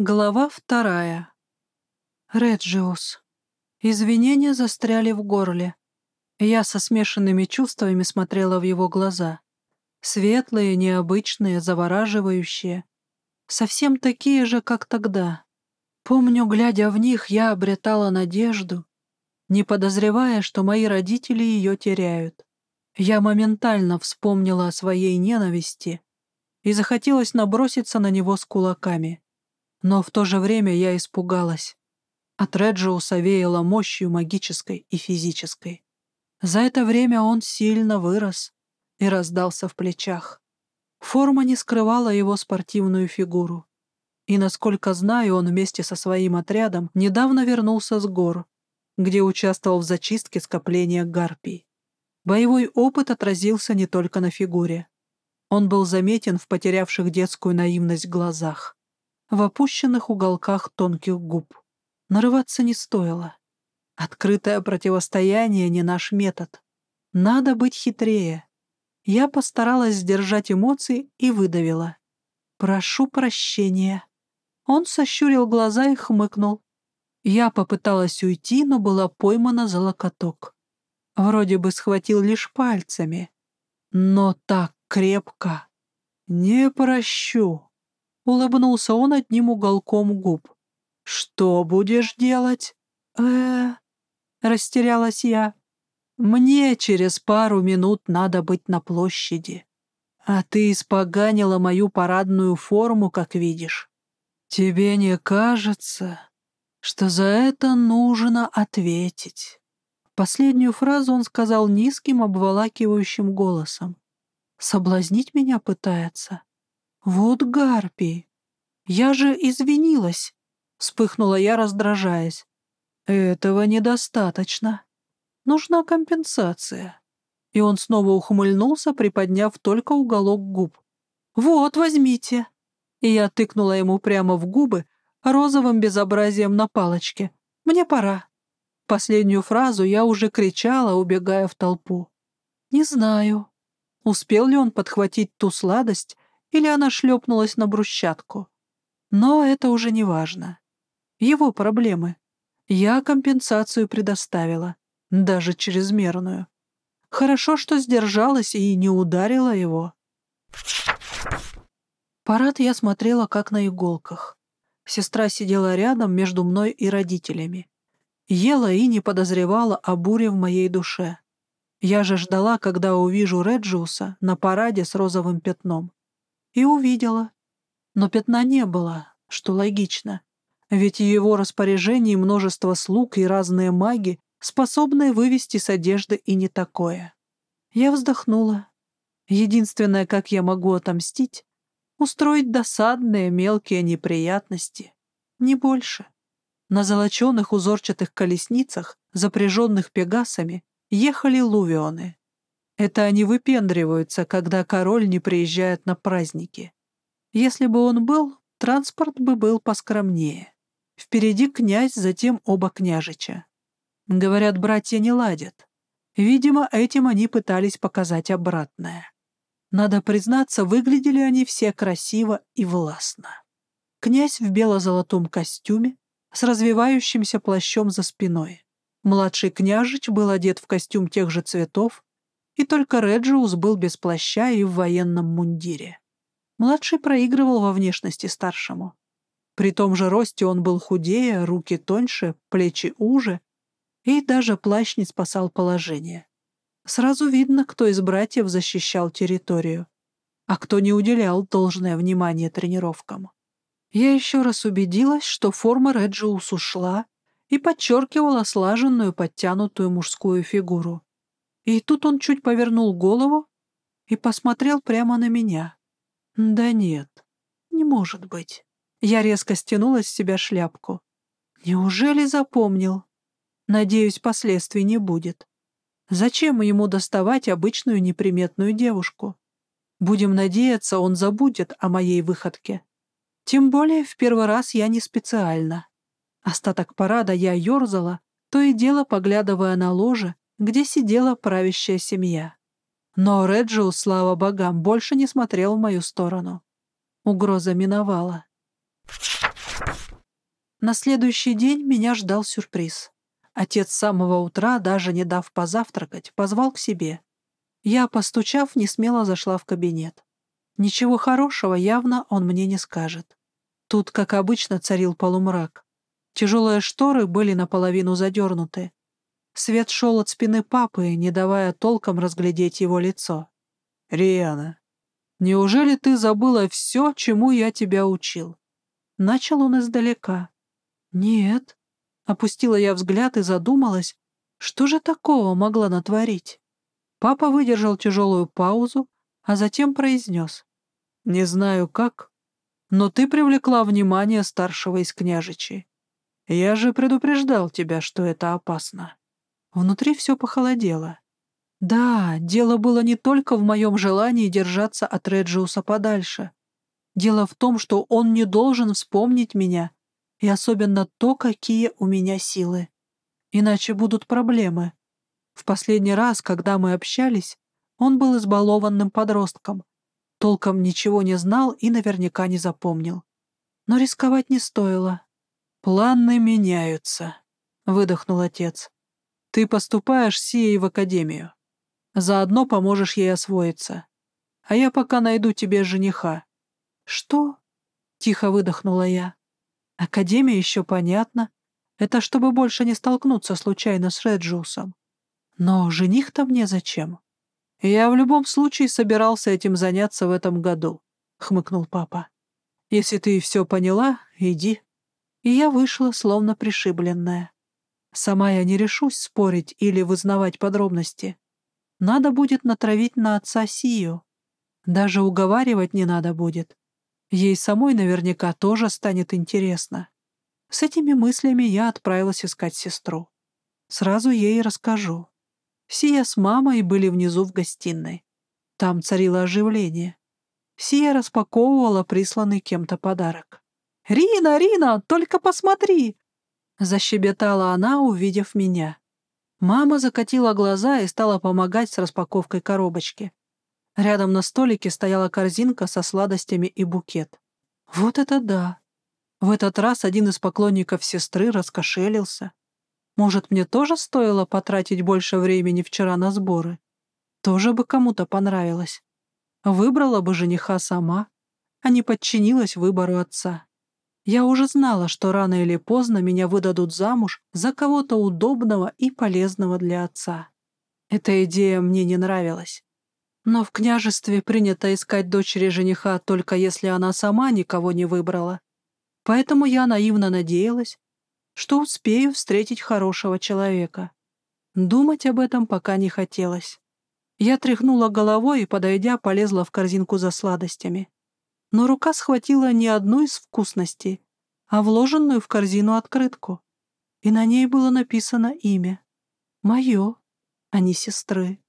Глава вторая. Реджиус. Извинения застряли в горле. Я со смешанными чувствами смотрела в его глаза. Светлые, необычные, завораживающие. Совсем такие же, как тогда. Помню, глядя в них, я обретала надежду, не подозревая, что мои родители ее теряют. Я моментально вспомнила о своей ненависти и захотелось наброситься на него с кулаками. Но в то же время я испугалась. От Реджиуса веяло мощью магической и физической. За это время он сильно вырос и раздался в плечах. Форма не скрывала его спортивную фигуру. И, насколько знаю, он вместе со своим отрядом недавно вернулся с гор, где участвовал в зачистке скопления гарпий. Боевой опыт отразился не только на фигуре. Он был заметен в потерявших детскую наивность глазах в опущенных уголках тонких губ. Нарываться не стоило. Открытое противостояние не наш метод. Надо быть хитрее. Я постаралась сдержать эмоции и выдавила. «Прошу прощения». Он сощурил глаза и хмыкнул. Я попыталась уйти, но была поймана за локоток. Вроде бы схватил лишь пальцами. Но так крепко. «Не прощу», Улыбнулся он одним уголком губ. «Что будешь делать?» э растерялась я. «Мне через пару минут надо быть на площади. А ты испоганила мою парадную форму, как видишь. Тебе не кажется, что за это нужно ответить?» Последнюю фразу он сказал низким, обволакивающим голосом. «Соблазнить меня пытается?» «Вот гарпий! Я же извинилась!» — вспыхнула я, раздражаясь. «Этого недостаточно. Нужна компенсация». И он снова ухмыльнулся, приподняв только уголок губ. «Вот, возьмите!» И я тыкнула ему прямо в губы розовым безобразием на палочке. «Мне пора». Последнюю фразу я уже кричала, убегая в толпу. Не знаю, успел ли он подхватить ту сладость, или она шлепнулась на брусчатку. Но это уже не важно. Его проблемы. Я компенсацию предоставила, даже чрезмерную. Хорошо, что сдержалась и не ударила его. Парад я смотрела как на иголках. Сестра сидела рядом между мной и родителями. Ела и не подозревала о буре в моей душе. Я же ждала, когда увижу Реджиуса на параде с розовым пятном. И увидела. Но пятна не было, что логично. Ведь в его распоряжении множество слуг и разные маги, способные вывести с одежды и не такое. Я вздохнула. Единственное, как я могу отомстить, устроить досадные мелкие неприятности. Не больше. На золоченых узорчатых колесницах, запряженных пегасами, ехали лувионы. Это они выпендриваются, когда король не приезжает на праздники. Если бы он был, транспорт бы был поскромнее. Впереди князь, затем оба княжича. Говорят, братья не ладят. Видимо, этим они пытались показать обратное. Надо признаться, выглядели они все красиво и властно. Князь в бело-золотом костюме с развивающимся плащом за спиной. Младший княжич был одет в костюм тех же цветов, и только Реджиус был без плаща и в военном мундире. Младший проигрывал во внешности старшему. При том же росте он был худее, руки тоньше, плечи уже, и даже плащ не спасал положение. Сразу видно, кто из братьев защищал территорию, а кто не уделял должное внимание тренировкам. Я еще раз убедилась, что форма Реджиус ушла и подчеркивала слаженную, подтянутую мужскую фигуру. И тут он чуть повернул голову и посмотрел прямо на меня. Да нет, не может быть. Я резко стянула с себя шляпку. Неужели запомнил? Надеюсь, последствий не будет. Зачем ему доставать обычную неприметную девушку? Будем надеяться, он забудет о моей выходке. Тем более в первый раз я не специально. Остаток парада я ерзала, то и дело поглядывая на ложе, где сидела правящая семья. Но Реджиус, слава богам, больше не смотрел в мою сторону. Угроза миновала. На следующий день меня ждал сюрприз. Отец с самого утра, даже не дав позавтракать, позвал к себе. Я, постучав, не смело зашла в кабинет. Ничего хорошего явно он мне не скажет. Тут, как обычно, царил полумрак. Тяжелые шторы были наполовину задернуты. Свет шел от спины папы, не давая толком разглядеть его лицо. «Риана, неужели ты забыла все, чему я тебя учил?» Начал он издалека. «Нет». Опустила я взгляд и задумалась, что же такого могла натворить. Папа выдержал тяжелую паузу, а затем произнес. «Не знаю как, но ты привлекла внимание старшего из княжичей. Я же предупреждал тебя, что это опасно». Внутри все похолодело. Да, дело было не только в моем желании держаться от Реджиуса подальше. Дело в том, что он не должен вспомнить меня, и особенно то, какие у меня силы. Иначе будут проблемы. В последний раз, когда мы общались, он был избалованным подростком, толком ничего не знал и наверняка не запомнил. Но рисковать не стоило. «Планы меняются», — выдохнул отец. Ты поступаешь Сией в академию. Заодно поможешь ей освоиться. А я пока найду тебе жениха». «Что?» — тихо выдохнула я. «Академия еще понятно. Это чтобы больше не столкнуться случайно с Реджиусом. Но жених-то мне зачем?» «Я в любом случае собирался этим заняться в этом году», — хмыкнул папа. «Если ты все поняла, иди». И я вышла, словно пришибленная. Сама я не решусь спорить или вызнавать подробности. Надо будет натравить на отца Сию. Даже уговаривать не надо будет. Ей самой наверняка тоже станет интересно. С этими мыслями я отправилась искать сестру. Сразу ей расскажу. Сия с мамой были внизу в гостиной. Там царило оживление. Сия распаковывала присланный кем-то подарок. «Рина, Рина, только посмотри! Защебетала она, увидев меня. Мама закатила глаза и стала помогать с распаковкой коробочки. Рядом на столике стояла корзинка со сладостями и букет. Вот это да! В этот раз один из поклонников сестры раскошелился. Может, мне тоже стоило потратить больше времени вчера на сборы? Тоже бы кому-то понравилось. Выбрала бы жениха сама, а не подчинилась выбору отца. Я уже знала, что рано или поздно меня выдадут замуж за кого-то удобного и полезного для отца. Эта идея мне не нравилась. Но в княжестве принято искать дочери жениха только если она сама никого не выбрала. Поэтому я наивно надеялась, что успею встретить хорошего человека. Думать об этом пока не хотелось. Я тряхнула головой и, подойдя, полезла в корзинку за сладостями но рука схватила не одну из вкусностей, а вложенную в корзину открытку. И на ней было написано имя. Мое, а не сестры.